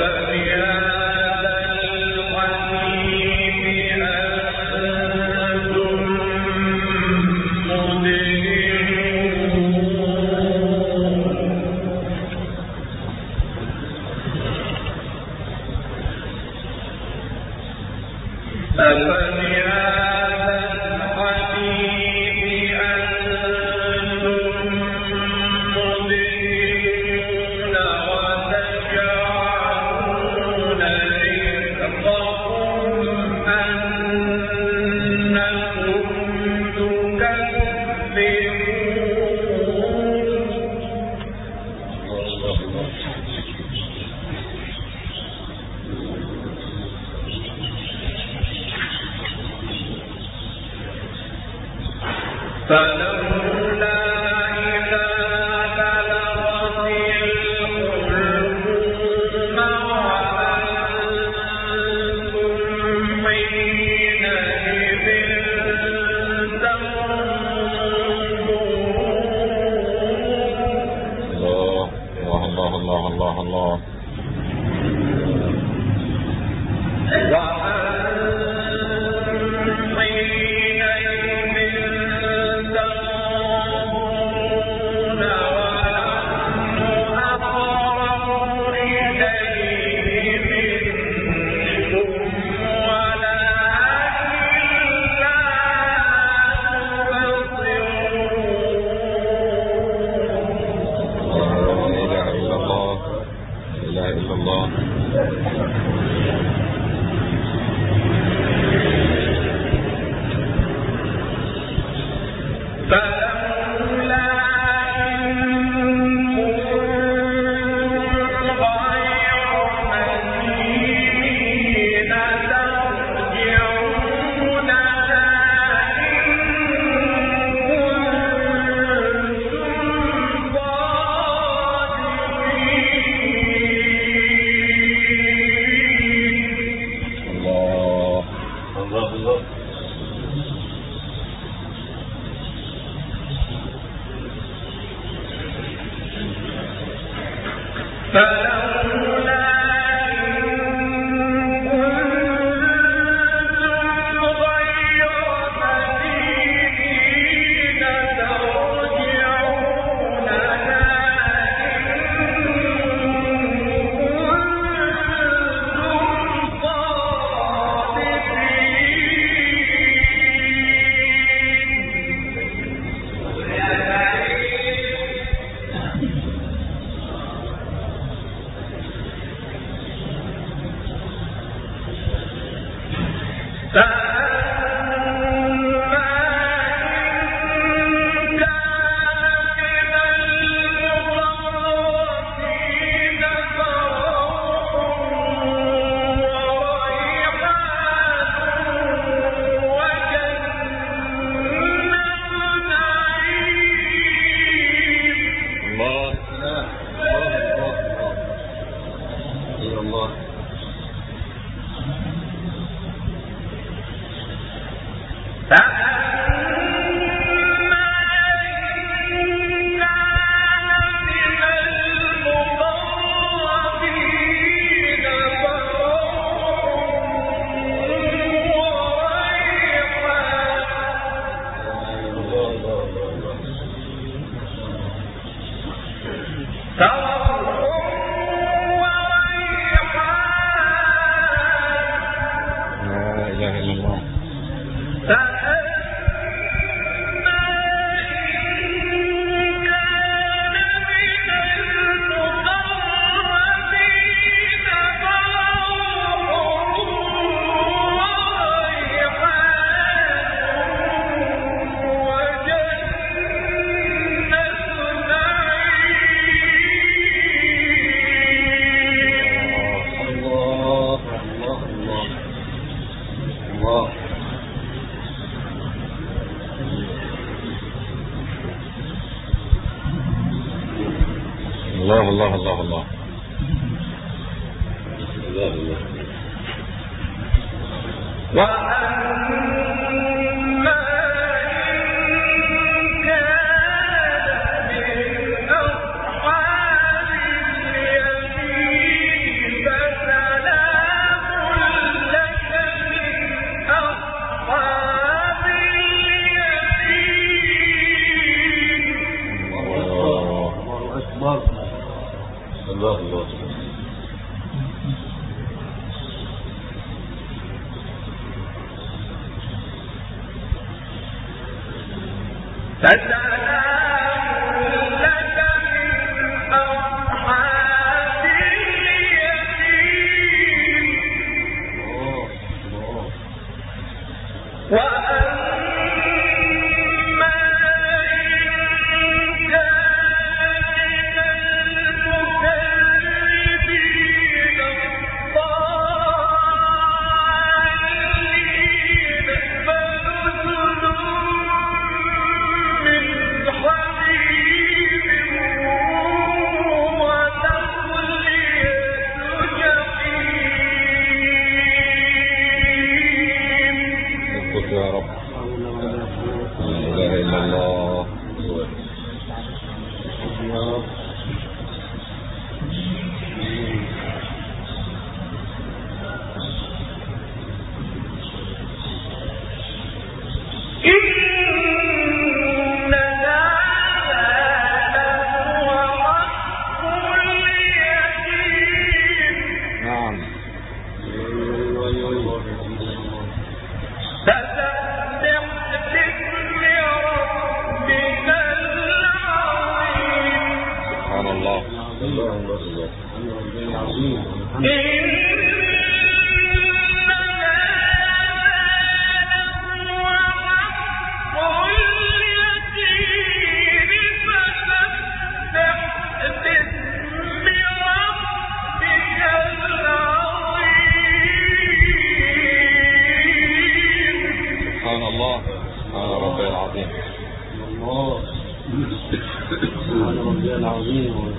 فبأي فلولا الله الله فاسأل لا إله إلا الله. Paulino,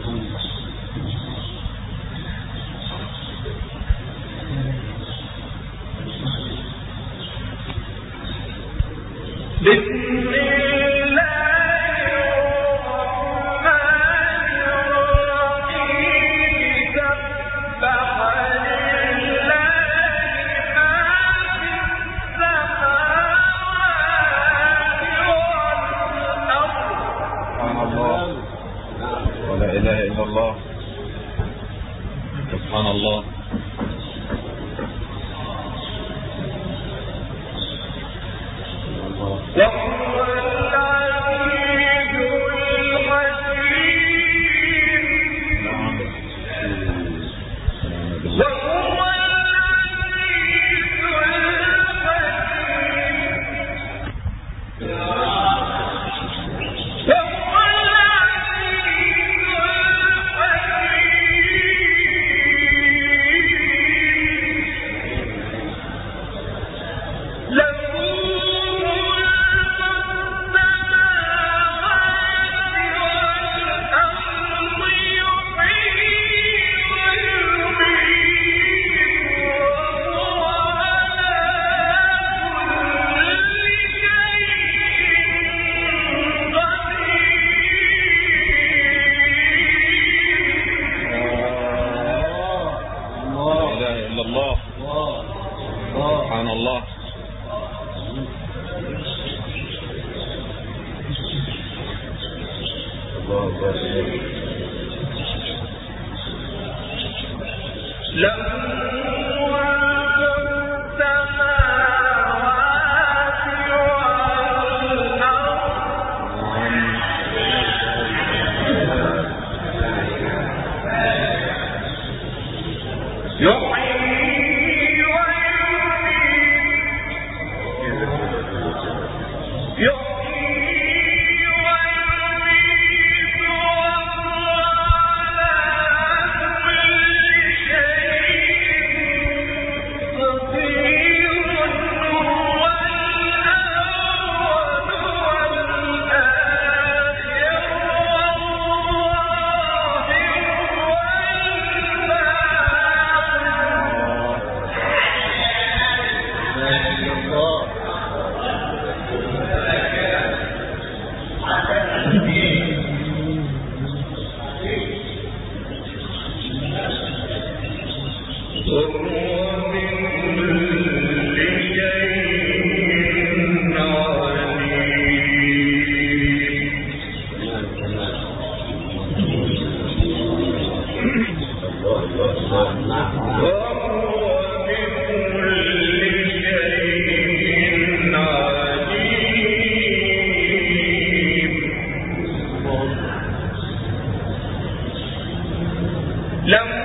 لم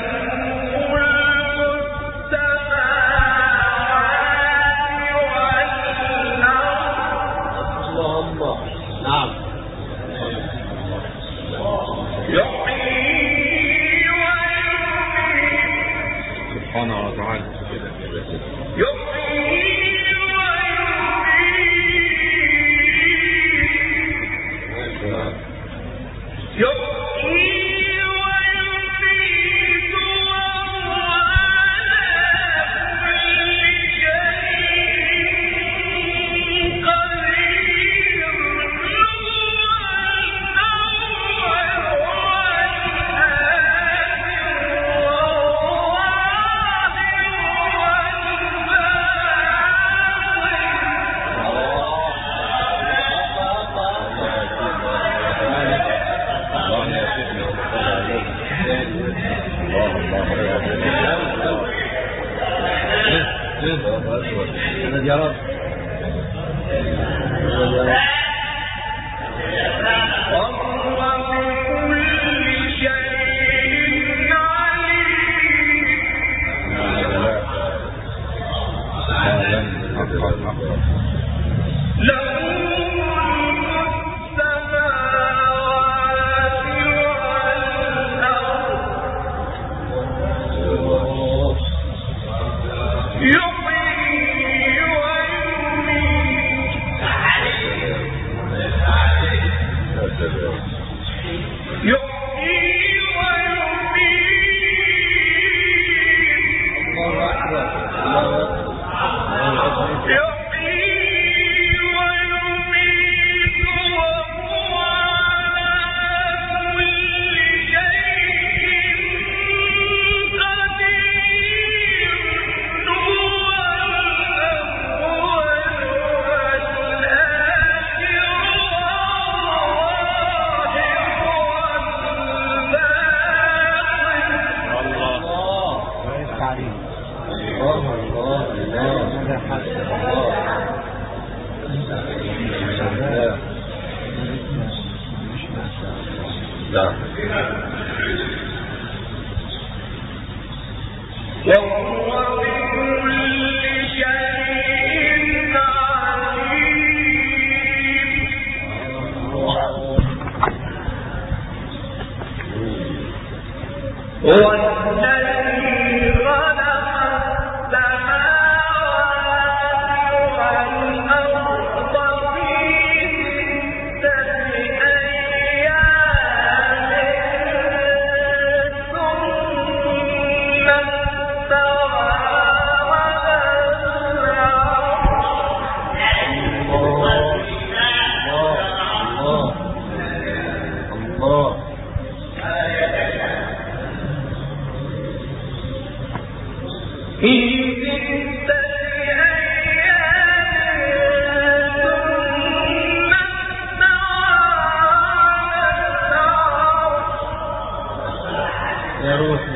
ضرورة